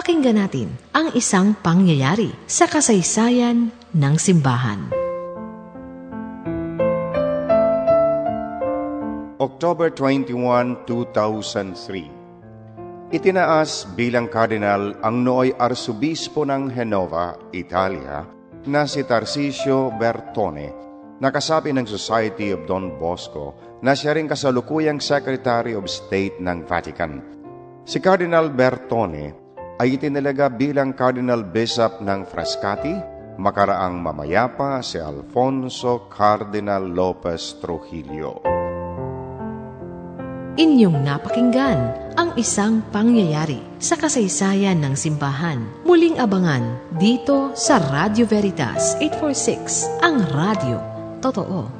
Pakinggan natin ang isang pangyayari sa kasaysayan ng simbahan. October 21, 2003 Itinaas bilang kardinal ang nooy arsobispo ng Genova, Italia, na si Tarcisio Bertone, nakasabi ng Society of Don Bosco na siya rin kasalukuyang Secretary of State ng Vatican. Si Cardinal Bertone ay itinalaga bilang Cardinal Bishop ng Frascati, makaraang mamayapa si Alfonso Cardinal Lopez Trujillo. Inyong napakinggan ang isang pangyayari sa kasaysayan ng simbahan. Muling abangan dito sa Radio Veritas 846, ang radio. Totoo.